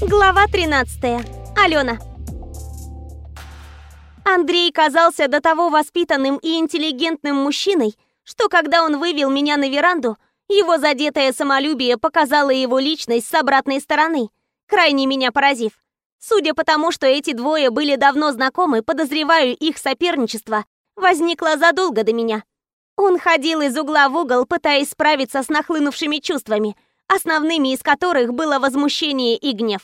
Глава 13. Алена. Андрей казался до того воспитанным и интеллигентным мужчиной, что когда он вывел меня на веранду, его задетое самолюбие показало его личность с обратной стороны, крайне меня поразив. Судя по тому, что эти двое были давно знакомы, подозреваю, их соперничество возникло задолго до меня. Он ходил из угла в угол, пытаясь справиться с нахлынувшими чувствами – основными из которых было возмущение и гнев.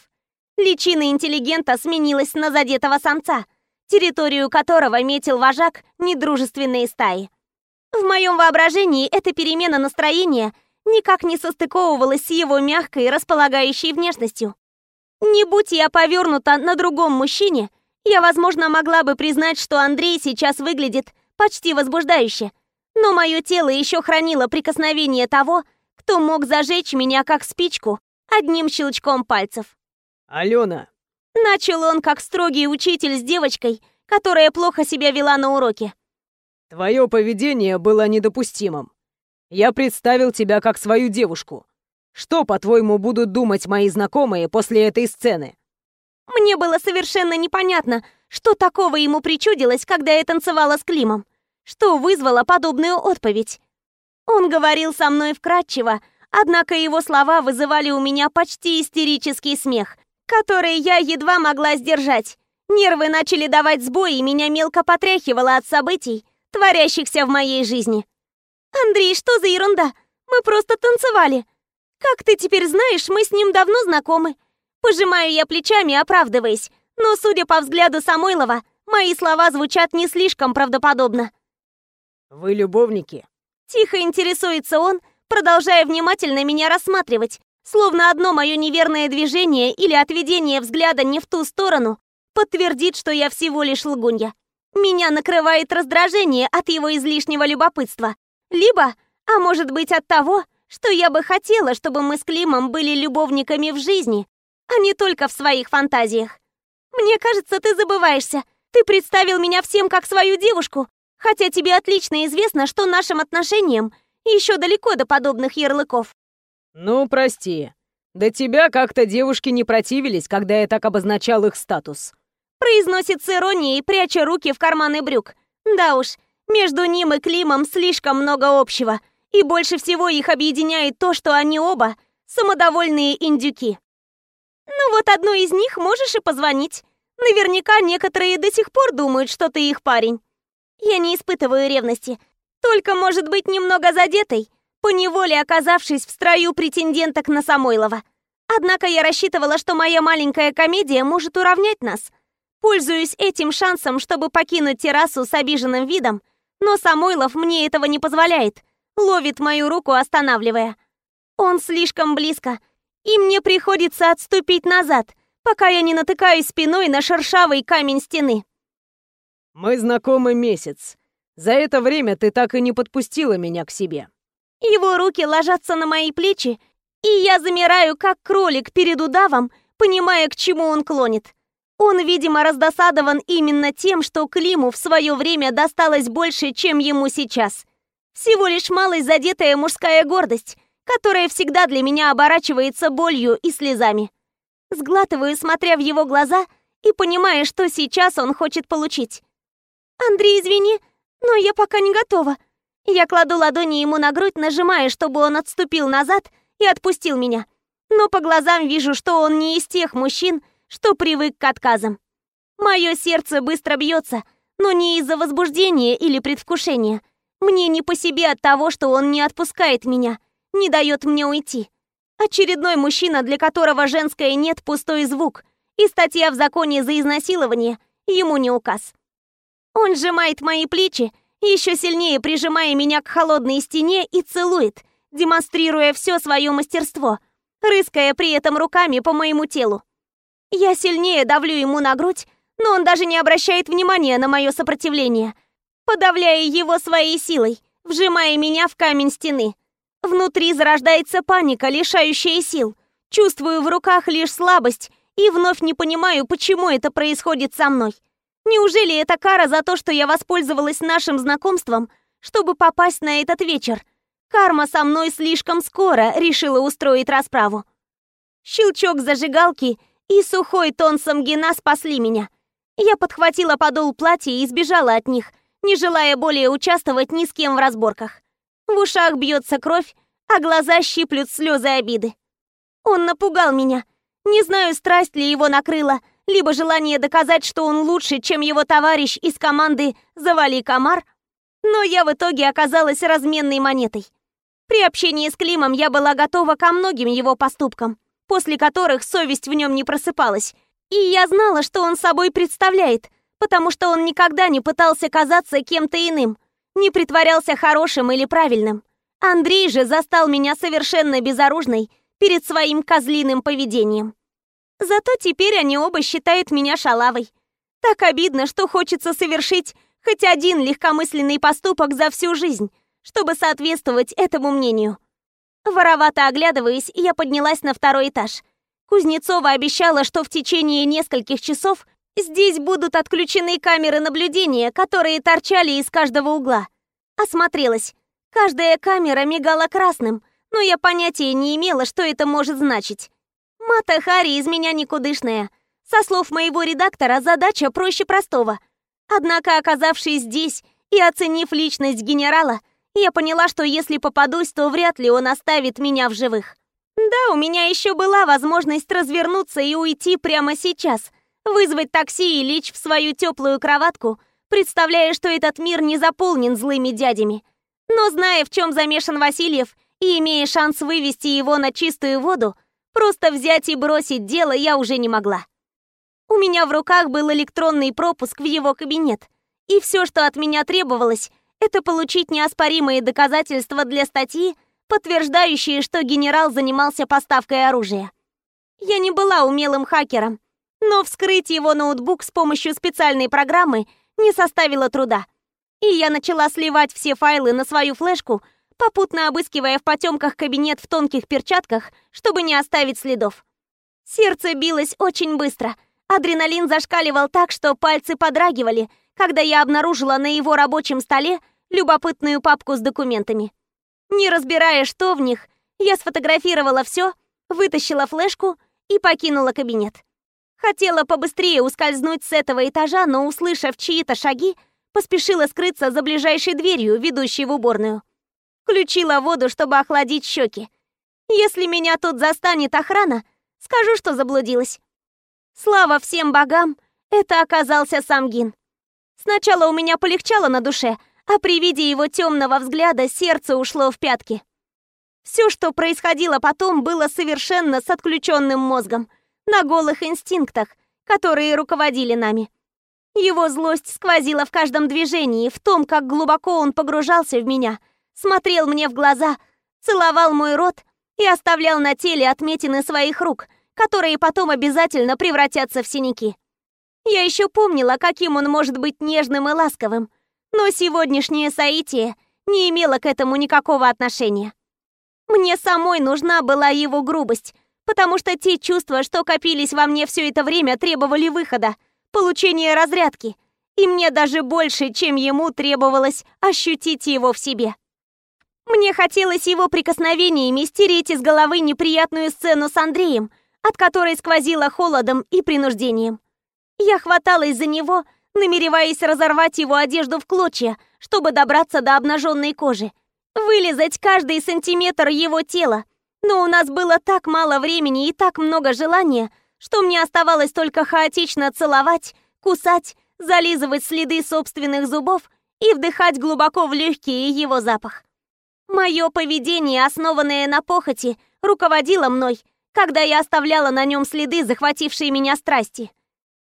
Личина интеллигента сменилась на задетого самца, территорию которого метил вожак недружественные стаи. В моем воображении эта перемена настроения никак не состыковывалась с его мягкой, располагающей внешностью. Не будь я повернута на другом мужчине, я, возможно, могла бы признать, что Андрей сейчас выглядит почти возбуждающе. Но мое тело еще хранило прикосновение того, кто мог зажечь меня как спичку одним щелчком пальцев. «Алена!» Начал он как строгий учитель с девочкой, которая плохо себя вела на уроке. «Твое поведение было недопустимым. Я представил тебя как свою девушку. Что, по-твоему, будут думать мои знакомые после этой сцены?» Мне было совершенно непонятно, что такого ему причудилось, когда я танцевала с Климом. Что вызвало подобную отповедь. Он говорил со мной вкратчиво, однако его слова вызывали у меня почти истерический смех, который я едва могла сдержать. Нервы начали давать сбой, и меня мелко потряхивало от событий, творящихся в моей жизни. «Андрей, что за ерунда? Мы просто танцевали. Как ты теперь знаешь, мы с ним давно знакомы». Пожимаю я плечами, оправдываясь, но, судя по взгляду Самойлова, мои слова звучат не слишком правдоподобно. «Вы любовники?» Тихо интересуется он, продолжая внимательно меня рассматривать, словно одно мое неверное движение или отведение взгляда не в ту сторону подтвердит, что я всего лишь лгунья. Меня накрывает раздражение от его излишнего любопытства. Либо, а может быть от того, что я бы хотела, чтобы мы с Климом были любовниками в жизни, а не только в своих фантазиях. Мне кажется, ты забываешься. Ты представил меня всем как свою девушку, Хотя тебе отлично известно, что нашим отношениям еще далеко до подобных ярлыков. Ну, прости. До тебя как-то девушки не противились, когда я так обозначал их статус. Произносит с иронией, пряча руки в карманы брюк. Да уж, между ним и Климом слишком много общего. И больше всего их объединяет то, что они оба самодовольные индюки. Ну вот одну из них можешь и позвонить. Наверняка некоторые до сих пор думают, что ты их парень. Я не испытываю ревности, только, может быть, немного задетой, поневоле оказавшись в строю претенденток на Самойлова. Однако я рассчитывала, что моя маленькая комедия может уравнять нас. Пользуюсь этим шансом, чтобы покинуть террасу с обиженным видом, но Самойлов мне этого не позволяет, ловит мою руку, останавливая. Он слишком близко, и мне приходится отступить назад, пока я не натыкаюсь спиной на шершавый камень стены. Мы знакомы месяц. За это время ты так и не подпустила меня к себе. Его руки ложатся на мои плечи, и я замираю, как кролик перед удавом, понимая, к чему он клонит. Он, видимо, раздосадован именно тем, что Климу в свое время досталось больше, чем ему сейчас. Всего лишь малость задетая мужская гордость, которая всегда для меня оборачивается болью и слезами. Сглатываю, смотря в его глаза, и понимая, что сейчас он хочет получить. «Андрей, извини, но я пока не готова». Я кладу ладони ему на грудь, нажимая, чтобы он отступил назад и отпустил меня. Но по глазам вижу, что он не из тех мужчин, что привык к отказам. Мое сердце быстро бьется, но не из-за возбуждения или предвкушения. Мне не по себе от того, что он не отпускает меня, не дает мне уйти. Очередной мужчина, для которого женское «нет» — пустой звук, и статья в законе за изнасилование ему не указ. Он сжимает мои плечи, еще сильнее прижимая меня к холодной стене и целует, демонстрируя все свое мастерство, рыская при этом руками по моему телу. Я сильнее давлю ему на грудь, но он даже не обращает внимания на мое сопротивление, подавляя его своей силой, вжимая меня в камень стены. Внутри зарождается паника, лишающая сил. Чувствую в руках лишь слабость и вновь не понимаю, почему это происходит со мной. Неужели это кара за то, что я воспользовалась нашим знакомством, чтобы попасть на этот вечер? Карма со мной слишком скоро решила устроить расправу. Щелчок зажигалки, и сухой тон Самгина спасли меня. Я подхватила подол платья и сбежала от них, не желая более участвовать ни с кем в разборках. В ушах бьется кровь, а глаза щиплют слезы обиды. Он напугал меня. Не знаю, страсть ли его накрыла, либо желание доказать, что он лучше, чем его товарищ из команды «Завали комар», но я в итоге оказалась разменной монетой. При общении с Климом я была готова ко многим его поступкам, после которых совесть в нем не просыпалась, и я знала, что он собой представляет, потому что он никогда не пытался казаться кем-то иным, не притворялся хорошим или правильным. Андрей же застал меня совершенно безоружной перед своим козлиным поведением. Зато теперь они оба считают меня шалавой. Так обидно, что хочется совершить хоть один легкомысленный поступок за всю жизнь, чтобы соответствовать этому мнению. Воровато оглядываясь, я поднялась на второй этаж. Кузнецова обещала, что в течение нескольких часов здесь будут отключены камеры наблюдения, которые торчали из каждого угла. Осмотрелась. Каждая камера мигала красным, но я понятия не имела, что это может значить. Мата Хари из меня никудышная. Со слов моего редактора, задача проще простого. Однако, оказавшись здесь и оценив личность генерала, я поняла, что если попадусь, то вряд ли он оставит меня в живых. Да, у меня еще была возможность развернуться и уйти прямо сейчас, вызвать такси и лечь в свою теплую кроватку, представляя, что этот мир не заполнен злыми дядями. Но зная, в чем замешан Васильев, и имея шанс вывести его на чистую воду, Просто взять и бросить дело я уже не могла. У меня в руках был электронный пропуск в его кабинет, и все, что от меня требовалось, это получить неоспоримые доказательства для статьи, подтверждающие, что генерал занимался поставкой оружия. Я не была умелым хакером, но вскрыть его ноутбук с помощью специальной программы не составило труда. И я начала сливать все файлы на свою флешку, попутно обыскивая в потемках кабинет в тонких перчатках, чтобы не оставить следов. Сердце билось очень быстро. Адреналин зашкаливал так, что пальцы подрагивали, когда я обнаружила на его рабочем столе любопытную папку с документами. Не разбирая, что в них, я сфотографировала все, вытащила флешку и покинула кабинет. Хотела побыстрее ускользнуть с этого этажа, но, услышав чьи-то шаги, поспешила скрыться за ближайшей дверью, ведущей в уборную. Включила воду, чтобы охладить щеки. Если меня тут застанет охрана, скажу, что заблудилась. Слава всем богам, это оказался сам Гин. Сначала у меня полегчало на душе, а при виде его темного взгляда сердце ушло в пятки. Все, что происходило потом, было совершенно с отключенным мозгом, на голых инстинктах, которые руководили нами. Его злость сквозила в каждом движении, в том, как глубоко он погружался в меня — смотрел мне в глаза, целовал мой рот и оставлял на теле отметины своих рук, которые потом обязательно превратятся в синяки. Я еще помнила, каким он может быть нежным и ласковым, но сегодняшнее соитие не имело к этому никакого отношения. Мне самой нужна была его грубость, потому что те чувства, что копились во мне все это время, требовали выхода, получения разрядки, и мне даже больше, чем ему требовалось ощутить его в себе. Мне хотелось его прикосновениями стереть из головы неприятную сцену с Андреем, от которой сквозило холодом и принуждением. Я хваталась за него, намереваясь разорвать его одежду в клочья, чтобы добраться до обнаженной кожи, вылезать каждый сантиметр его тела. Но у нас было так мало времени и так много желания, что мне оставалось только хаотично целовать, кусать, зализывать следы собственных зубов и вдыхать глубоко в легкие его запах. Мое поведение, основанное на похоти, руководило мной, когда я оставляла на нем следы, захватившие меня страсти.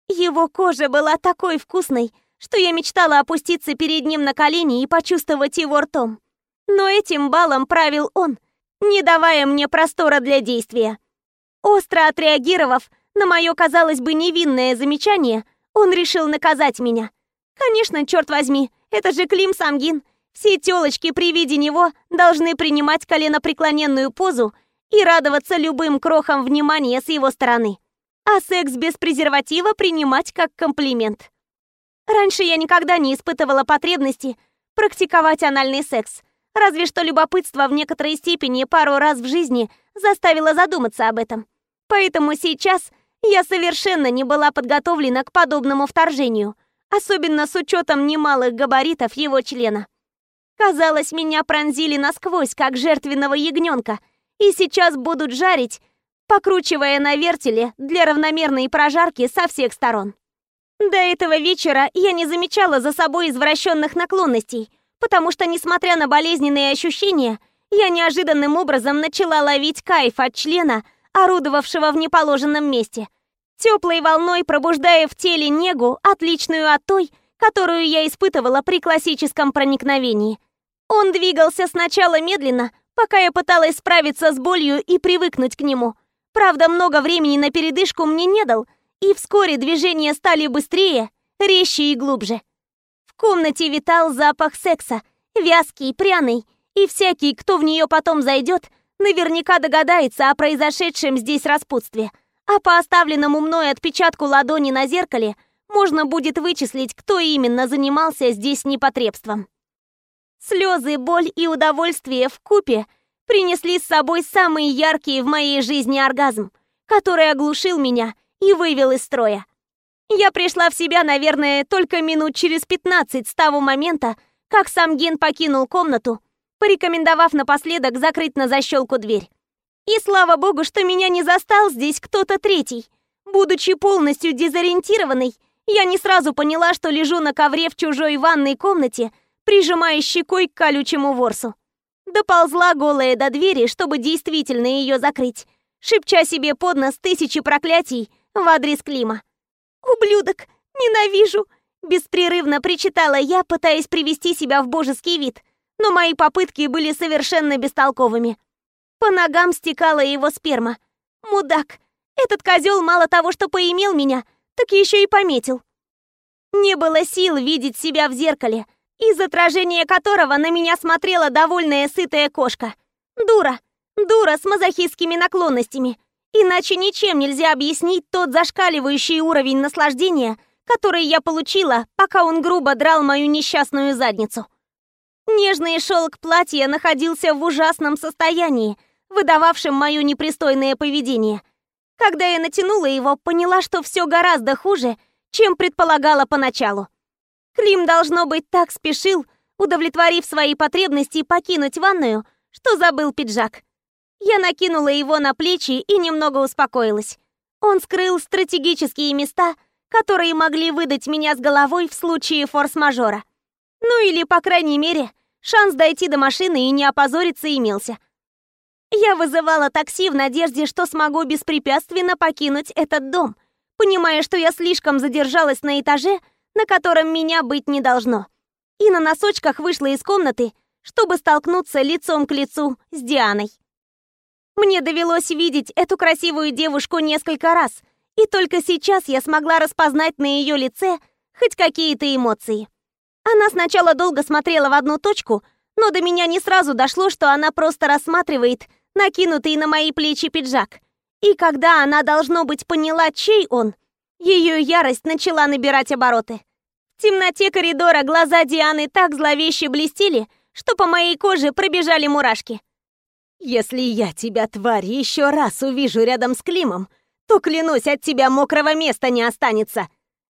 Его кожа была такой вкусной, что я мечтала опуститься перед ним на колени и почувствовать его ртом. Но этим балом правил он, не давая мне простора для действия. Остро отреагировав на мое, казалось бы, невинное замечание, он решил наказать меня. Конечно, черт возьми, это же Клим Самгин — все тёлочки при виде него должны принимать коленопреклоненную позу и радоваться любым крохам внимания с его стороны. А секс без презерватива принимать как комплимент. Раньше я никогда не испытывала потребности практиковать анальный секс, разве что любопытство в некоторой степени пару раз в жизни заставило задуматься об этом. Поэтому сейчас Я совершенно не была подготовлена к подобному вторжению, особенно с учетом немалых габаритов его члена. Казалось, меня пронзили насквозь, как жертвенного ягненка, и сейчас будут жарить, покручивая на вертеле для равномерной прожарки со всех сторон. До этого вечера я не замечала за собой извращенных наклонностей, потому что, несмотря на болезненные ощущения, я неожиданным образом начала ловить кайф от члена, орудовавшего в неположенном месте, теплой волной пробуждая в теле негу, отличную от той, которую я испытывала при классическом проникновении. Он двигался сначала медленно, пока я пыталась справиться с болью и привыкнуть к нему. Правда, много времени на передышку мне не дал, и вскоре движения стали быстрее, резче и глубже. В комнате витал запах секса, вязкий, пряный, и всякий, кто в нее потом зайдет, наверняка догадается о произошедшем здесь распутстве. А по оставленному мной отпечатку ладони на зеркале можно будет вычислить, кто именно занимался здесь непотребством. Слезы, боль и удовольствие в купе принесли с собой самые яркие в моей жизни оргазм, который оглушил меня и вывел из строя. Я пришла в себя, наверное, только минут через 15 с того момента, как сам Ген покинул комнату, порекомендовав напоследок закрыть на защелку дверь. И слава богу, что меня не застал здесь кто-то третий. Будучи полностью дезориентированной, я не сразу поняла, что лежу на ковре в чужой ванной комнате, прижимая щекой к колючему ворсу. Доползла голая до двери, чтобы действительно ее закрыть, шепча себе под нос тысячи проклятий в адрес Клима. «Ублюдок! Ненавижу!» Беспрерывно причитала я, пытаясь привести себя в божеский вид, но мои попытки были совершенно бестолковыми. По ногам стекала его сперма. Мудак! Этот козел мало того, что поимел меня, так еще и пометил. Не было сил видеть себя в зеркале, из отражения которого на меня смотрела довольная сытая кошка. Дура! Дура с мазохистскими наклонностями. Иначе ничем нельзя объяснить тот зашкаливающий уровень наслаждения, который я получила, пока он грубо драл мою несчастную задницу. Нежный шелк платья находился в ужасном состоянии, выдававшем мое непристойное поведение. Когда я натянула его, поняла, что все гораздо хуже, чем предполагала поначалу. Клим, должно быть, так спешил, удовлетворив свои потребности, покинуть ванную, что забыл пиджак. Я накинула его на плечи и немного успокоилась. Он скрыл стратегические места, которые могли выдать меня с головой в случае форс-мажора. Ну или, по крайней мере, шанс дойти до машины и не опозориться имелся. Я вызывала такси в надежде, что смогу беспрепятственно покинуть этот дом, понимая, что я слишком задержалась на этаже, на котором меня быть не должно. И на носочках вышла из комнаты, чтобы столкнуться лицом к лицу с Дианой. Мне довелось видеть эту красивую девушку несколько раз, и только сейчас я смогла распознать на ее лице хоть какие-то эмоции. Она сначала долго смотрела в одну точку, но до меня не сразу дошло, что она просто рассматривает накинутый на мои плечи пиджак. И когда она, должно быть, поняла, чей он, ее ярость начала набирать обороты. В темноте коридора глаза Дианы так зловеще блестели, что по моей коже пробежали мурашки. «Если я тебя, тварь, еще раз увижу рядом с Климом, то, клянусь, от тебя мокрого места не останется!»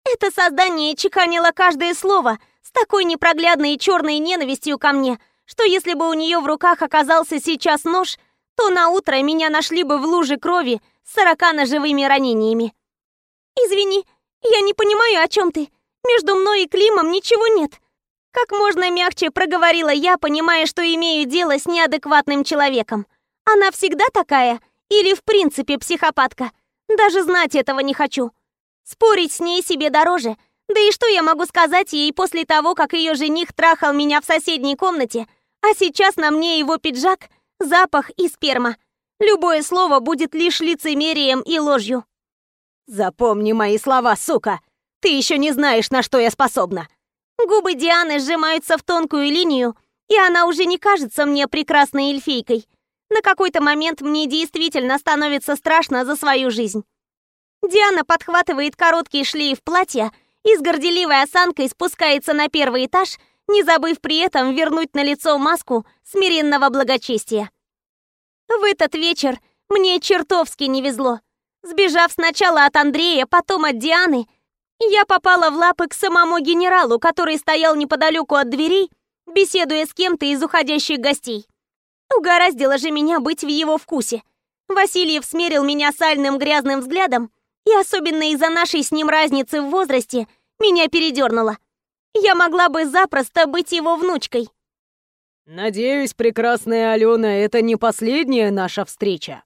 Это создание чеканило каждое слово с такой непроглядной и черной ненавистью ко мне, что если бы у нее в руках оказался сейчас нож, то на утро меня нашли бы в луже крови с сорока ножевыми ранениями. «Извини, я не понимаю, о чем ты. Между мной и Климом ничего нет». Как можно мягче проговорила я, понимая, что имею дело с неадекватным человеком. Она всегда такая? Или в принципе психопатка? Даже знать этого не хочу. Спорить с ней себе дороже. Да и что я могу сказать ей после того, как ее жених трахал меня в соседней комнате, а сейчас на мне его пиджак, запах и сперма. Любое слово будет лишь лицемерием и ложью. «Запомни мои слова, сука! Ты еще не знаешь, на что я способна!» Губы Дианы сжимаются в тонкую линию, и она уже не кажется мне прекрасной эльфийкой. На какой-то момент мне действительно становится страшно за свою жизнь. Диана подхватывает короткий шлейф платья и с горделивой осанкой спускается на первый этаж, не забыв при этом вернуть на лицо маску смиренного благочестия. В этот вечер мне чертовски не везло. Сбежав сначала от Андрея, потом от Дианы, я попала в лапы к самому генералу, который стоял неподалеку от дверей, беседуя с кем-то из уходящих гостей. Угораздило же меня быть в его вкусе. Васильев смерил меня сальным грязным взглядом, и особенно из-за нашей с ним разницы в возрасте меня передернуло. Я могла бы запросто быть его внучкой. «Надеюсь, прекрасная Алена, это не последняя наша встреча».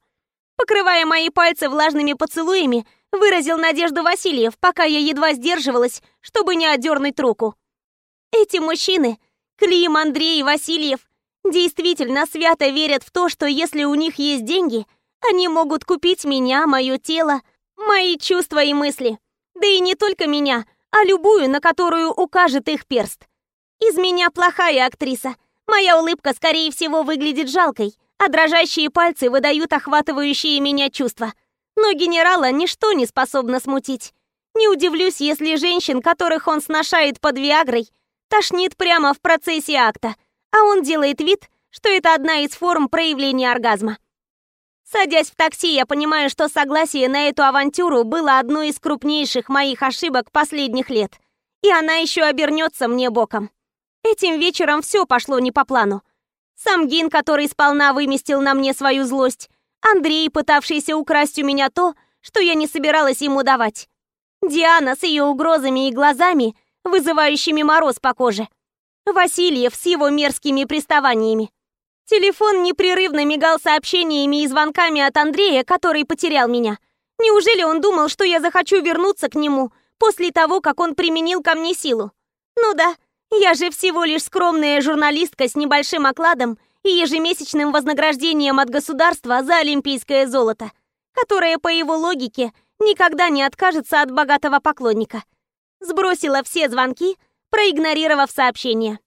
Покрывая мои пальцы влажными поцелуями, выразил надежду Васильев, пока я едва сдерживалась, чтобы не отдернуть руку. Эти мужчины, Клим, Андрей и Васильев, действительно свято верят в то, что если у них есть деньги, они могут купить меня, мое тело, мои чувства и мысли. Да и не только меня, а любую, на которую укажет их перст. Из меня плохая актриса. Моя улыбка, скорее всего, выглядит жалкой, а дрожащие пальцы выдают охватывающие меня чувства. Но генерала ничто не способно смутить. Не удивлюсь, если женщин, которых он сношает под Виагрой, тошнит прямо в процессе акта, а он делает вид, что это одна из форм проявления оргазма. Садясь в такси, я понимаю, что согласие на эту авантюру было одной из крупнейших моих ошибок последних лет. И она еще обернется мне боком. Этим вечером все пошло не по плану. Сам Гин, который сполна выместил на мне свою злость, Андрей, пытавшийся украсть у меня то, что я не собиралась ему давать. Диана с ее угрозами и глазами, вызывающими мороз по коже. Васильев с его мерзкими приставаниями. Телефон непрерывно мигал сообщениями и звонками от Андрея, который потерял меня. Неужели он думал, что я захочу вернуться к нему после того, как он применил ко мне силу? Ну да, я же всего лишь скромная журналистка с небольшим окладом и ежемесячным вознаграждением от государства за олимпийское золото, которое, по его логике, никогда не откажется от богатого поклонника. Сбросила все звонки, проигнорировав сообщение.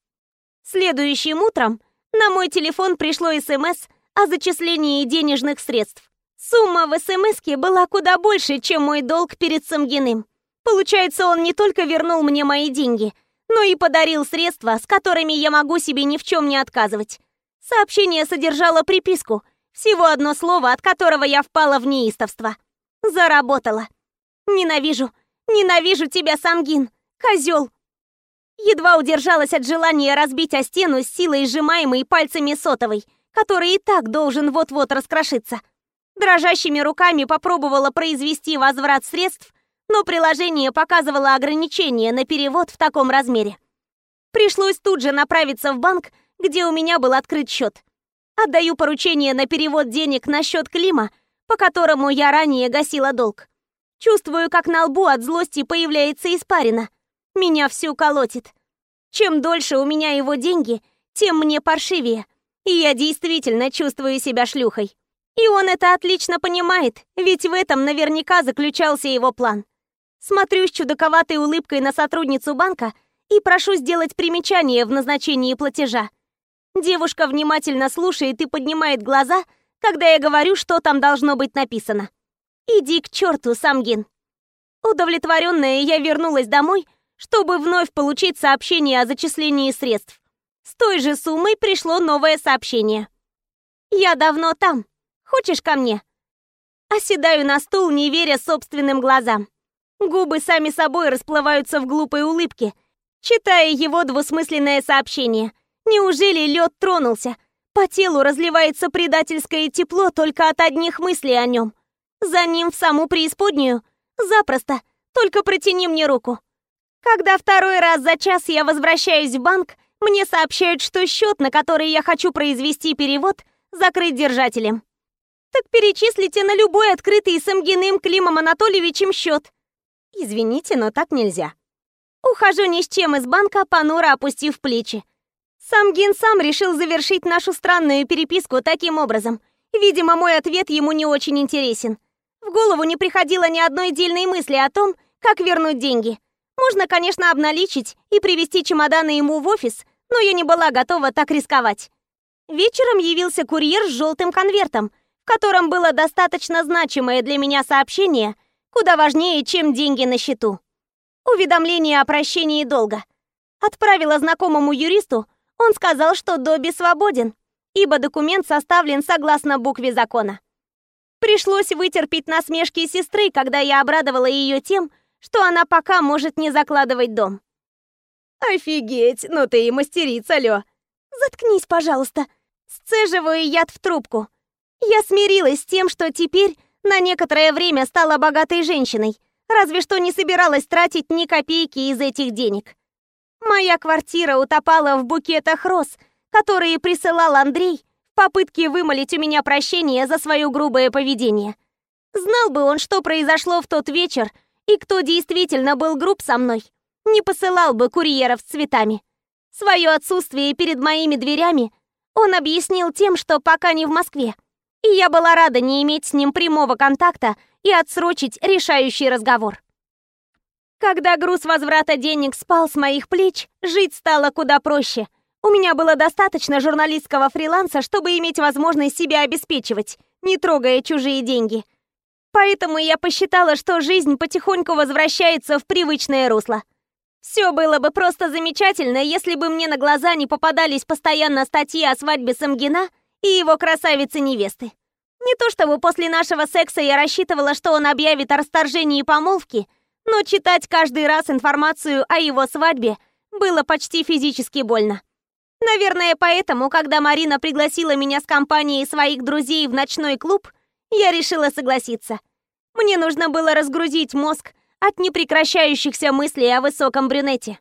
Следующим утром на мой телефон пришло СМС о зачислении денежных средств. Сумма в СМСке была куда больше, чем мой долг перед Самгиным. Получается, он не только вернул мне мои деньги, но и подарил средства, с которыми я могу себе ни в чем не отказывать. Сообщение содержало приписку, всего одно слово, от которого я впала в неистовство. Заработала. Ненавижу, ненавижу тебя, Самгин, козел. Едва удержалась от желания разбить о стену с силой сжимаемой пальцами сотовой, который и так должен вот-вот раскрошиться. Дрожащими руками попробовала произвести возврат средств, но приложение показывало ограничение на перевод в таком размере. Пришлось тут же направиться в банк, где у меня был открыт счет. Отдаю поручение на перевод денег на счет Клима, по которому я ранее гасила долг. Чувствую, как на лбу от злости появляется испарина. Меня всю колотит. Чем дольше у меня его деньги, тем мне паршивее. И я действительно чувствую себя шлюхой. И он это отлично понимает, ведь в этом наверняка заключался его план. Смотрю с чудаковатой улыбкой на сотрудницу банка и прошу сделать примечание в назначении платежа. Девушка внимательно слушает и поднимает глаза, когда я говорю, что там должно быть написано. «Иди к черту, Самгин». Удовлетворенная, я вернулась домой чтобы вновь получить сообщение о зачислении средств. С той же суммой пришло новое сообщение. «Я давно там. Хочешь ко мне?» Оседаю на стул, не веря собственным глазам. Губы сами собой расплываются в глупой улыбке, читая его двусмысленное сообщение. Неужели лед тронулся? По телу разливается предательское тепло только от одних мыслей о нем. За ним в саму преисподнюю? Запросто. Только протяни мне руку. Когда второй раз за час я возвращаюсь в банк, мне сообщают, что счет, на который я хочу произвести перевод, закрыт держателем. Так перечислите на любой открытый с Амгиным Климом Анатольевичем счет. Извините, но так нельзя. Ухожу ни с чем из банка, понуро опустив плечи. Самгин сам решил завершить нашу странную переписку таким образом. Видимо, мой ответ ему не очень интересен. В голову не приходило ни одной дельной мысли о том, как вернуть деньги. Можно, конечно, обналичить и привезти чемоданы ему в офис, но я не была готова так рисковать. Вечером явился курьер с желтым конвертом, в котором было достаточно значимое для меня сообщение, куда важнее, чем деньги на счету. Уведомление о прощении долга. Отправила знакомому юристу, он сказал, что Добби свободен, ибо документ составлен согласно букве закона. Пришлось вытерпеть насмешки сестры, когда я обрадовала ее тем, что она пока может не закладывать дом. «Офигеть, ну ты и мастерица, Лё!» «Заткнись, пожалуйста!» Сцеживаю яд в трубку. Я смирилась с тем, что теперь на некоторое время стала богатой женщиной, разве что не собиралась тратить ни копейки из этих денег. Моя квартира утопала в букетах роз, которые присылал Андрей в попытке вымолить у меня прощение за свое грубое поведение. Знал бы он, что произошло в тот вечер, и кто действительно был груб со мной, не посылал бы курьеров с цветами. Свое отсутствие перед моими дверями он объяснил тем, что пока не в Москве, и я была рада не иметь с ним прямого контакта и отсрочить решающий разговор. Когда груз возврата денег спал с моих плеч, жить стало куда проще. У меня было достаточно журналистского фриланса, чтобы иметь возможность себя обеспечивать, не трогая чужие деньги. Поэтому я посчитала, что жизнь потихоньку возвращается в привычное русло. Все было бы просто замечательно, если бы мне на глаза не попадались постоянно статьи о свадьбе Самгина и его красавицы-невесты. Не то чтобы после нашего секса я рассчитывала, что он объявит о расторжении помолвки, но читать каждый раз информацию о его свадьбе было почти физически больно. Наверное, поэтому, когда Марина пригласила меня с компанией своих друзей в ночной клуб, я решила согласиться. Мне нужно было разгрузить мозг от непрекращающихся мыслей о высоком брюнете.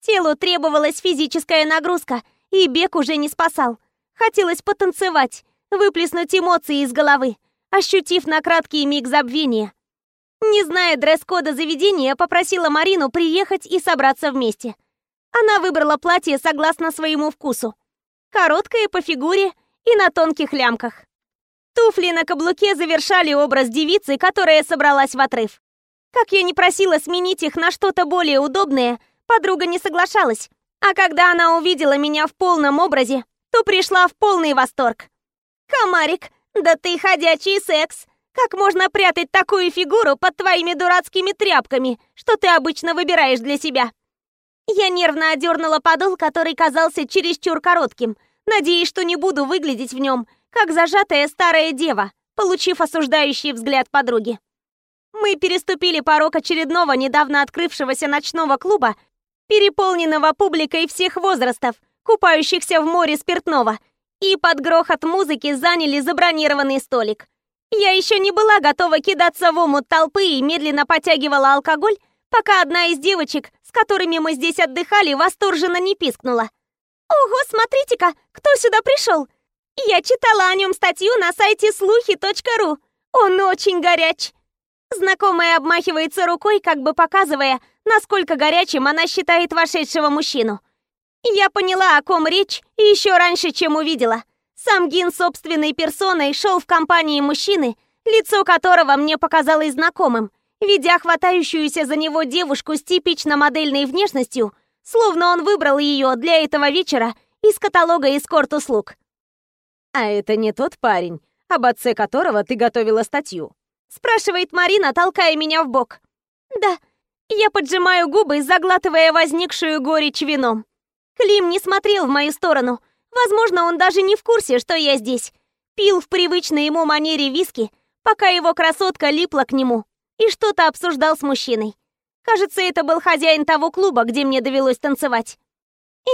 Телу требовалась физическая нагрузка, и бег уже не спасал. Хотелось потанцевать, выплеснуть эмоции из головы, ощутив на краткий миг забвения. Не зная дресс-кода заведения, попросила Марину приехать и собраться вместе. Она выбрала платье согласно своему вкусу. Короткое по фигуре и на тонких лямках. Туфли на каблуке завершали образ девицы, которая собралась в отрыв. Как я не просила сменить их на что-то более удобное, подруга не соглашалась. А когда она увидела меня в полном образе, то пришла в полный восторг. «Комарик, да ты ходячий секс! Как можно прятать такую фигуру под твоими дурацкими тряпками, что ты обычно выбираешь для себя?» Я нервно одернула подол, который казался чересчур коротким, надеясь, что не буду выглядеть в нем, как зажатая старая дева, получив осуждающий взгляд подруги. Мы переступили порог очередного недавно открывшегося ночного клуба, переполненного публикой всех возрастов, купающихся в море спиртного, и под грохот музыки заняли забронированный столик. Я еще не была готова кидаться в омут толпы и медленно потягивала алкоголь, пока одна из девочек, с которыми мы здесь отдыхали, восторженно не пискнула. «Ого, смотрите-ка, кто сюда пришел!» Я читала о нем статью на сайте слухи.ру. Он очень горяч. Знакомая обмахивается рукой, как бы показывая, насколько горячим она считает вошедшего мужчину. Я поняла, о ком речь, еще раньше, чем увидела. Сам Гин собственной персоной шел в компании мужчины, лицо которого мне показалось знакомым, видя хватающуюся за него девушку с типично модельной внешностью, словно он выбрал ее для этого вечера из каталога эскорт-услуг. «А это не тот парень, об отце которого ты готовила статью?» Спрашивает Марина, толкая меня в бок. «Да». Я поджимаю губы, заглатывая возникшую горечь вином. Клим не смотрел в мою сторону. Возможно, он даже не в курсе, что я здесь. Пил в привычной ему манере виски, пока его красотка липла к нему и что-то обсуждал с мужчиной. Кажется, это был хозяин того клуба, где мне довелось танцевать.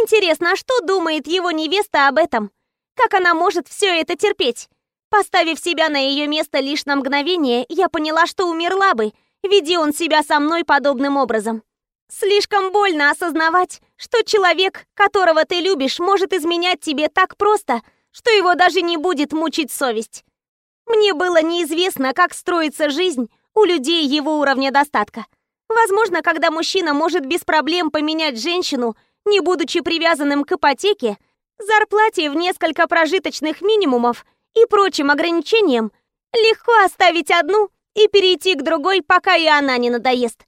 Интересно, а что думает его невеста об этом? Как она может все это терпеть? Поставив себя на ее место лишь на мгновение, я поняла, что умерла бы, веди он себя со мной подобным образом. Слишком больно осознавать, что человек, которого ты любишь, может изменять тебе так просто, что его даже не будет мучить совесть. Мне было неизвестно, как строится жизнь у людей его уровня достатка. Возможно, когда мужчина может без проблем поменять женщину, не будучи привязанным к ипотеке, зарплате в несколько прожиточных минимумов и прочим ограничениям, легко оставить одну и перейти к другой, пока и она не надоест.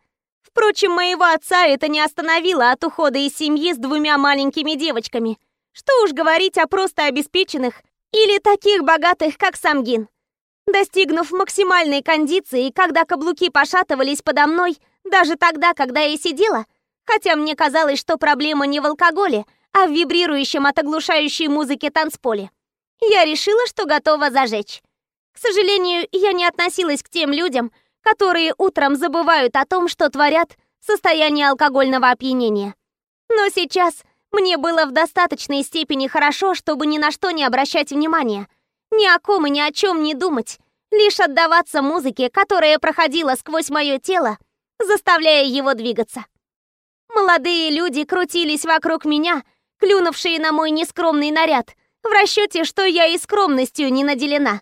Впрочем, моего отца это не остановило от ухода из семьи с двумя маленькими девочками. Что уж говорить о просто обеспеченных или таких богатых, как Самгин. Достигнув максимальной кондиции, когда каблуки пошатывались подо мной, даже тогда, когда я сидела, хотя мне казалось, что проблема не в алкоголе, а в вибрирующем от оглушающей музыки танцполе, я решила, что готова зажечь. К сожалению, я не относилась к тем людям, которые утром забывают о том, что творят в состоянии алкогольного опьянения. Но сейчас мне было в достаточной степени хорошо, чтобы ни на что не обращать внимания, ни о ком и ни о чем не думать, лишь отдаваться музыке, которая проходила сквозь мое тело, заставляя его двигаться. Молодые люди крутились вокруг меня, клюнувшие на мой нескромный наряд, в расчете, что я и скромностью не наделена.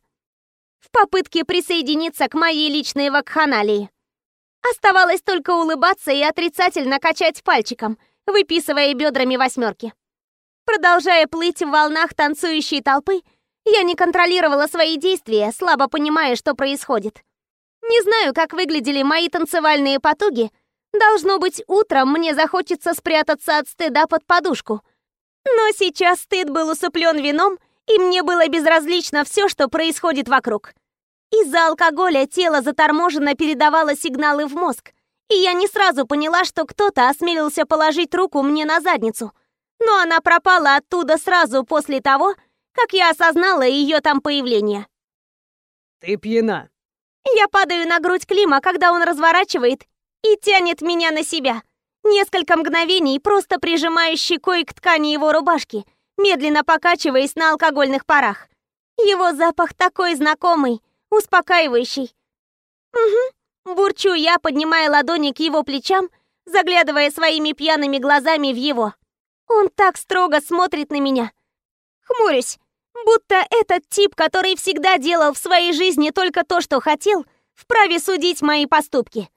В попытке присоединиться к моей личной вакханалии. Оставалось только улыбаться и отрицательно качать пальчиком, выписывая бедрами восьмерки. Продолжая плыть в волнах танцующей толпы, я не контролировала свои действия, слабо понимая, что происходит. Не знаю, как выглядели мои танцевальные потуги. Должно быть, утром мне захочется спрятаться от стыда под подушку. Но сейчас стыд был усыплен вином, и мне было безразлично все, что происходит вокруг. Из-за алкоголя тело заторможенно передавало сигналы в мозг, и я не сразу поняла, что кто-то осмелился положить руку мне на задницу. Но она пропала оттуда сразу после того, как я осознала ее там появление. «Ты пьяна». Я падаю на грудь Клима, когда он разворачивает и тянет меня на себя. Несколько мгновений, просто прижимая щекой к ткани его рубашки, медленно покачиваясь на алкогольных парах. Его запах такой знакомый, успокаивающий. Угу, бурчу я, поднимая ладони к его плечам, заглядывая своими пьяными глазами в его. Он так строго смотрит на меня. Хмурюсь, Будто этот тип, который всегда делал в своей жизни только то, что хотел, вправе судить мои поступки.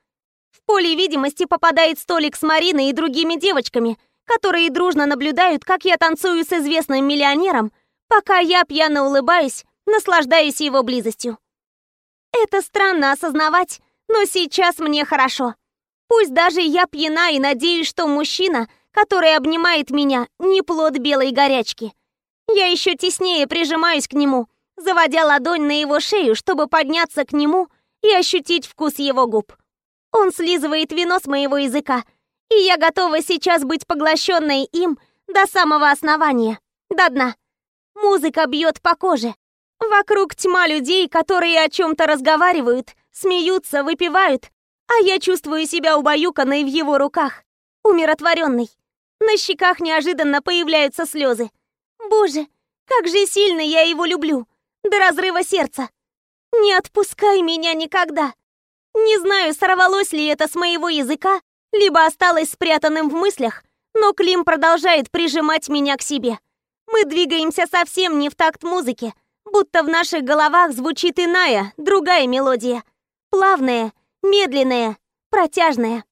В поле видимости попадает столик с Мариной и другими девочками, которые дружно наблюдают, как я танцую с известным миллионером, пока я пьяно улыбаюсь, наслаждаюсь его близостью. Это странно осознавать, но сейчас мне хорошо. Пусть даже я пьяна и надеюсь, что мужчина, который обнимает меня, не плод белой горячки — я еще теснее прижимаюсь к нему, заводя ладонь на его шею, чтобы подняться к нему и ощутить вкус его губ. Он слизывает вино с моего языка, и я готова сейчас быть поглощенной им до самого основания, до дна. Музыка бьет по коже. Вокруг тьма людей, которые о чем-то разговаривают, смеются, выпивают, а я чувствую себя убаюканной в его руках, умиротворенной. На щеках неожиданно появляются слезы. Боже, как же сильно я его люблю! До разрыва сердца! Не отпускай меня никогда! Не знаю, сорвалось ли это с моего языка, либо осталось спрятанным в мыслях, но Клим продолжает прижимать меня к себе. Мы двигаемся совсем не в такт музыки, будто в наших головах звучит иная, другая мелодия. Плавная, медленная, протяжная.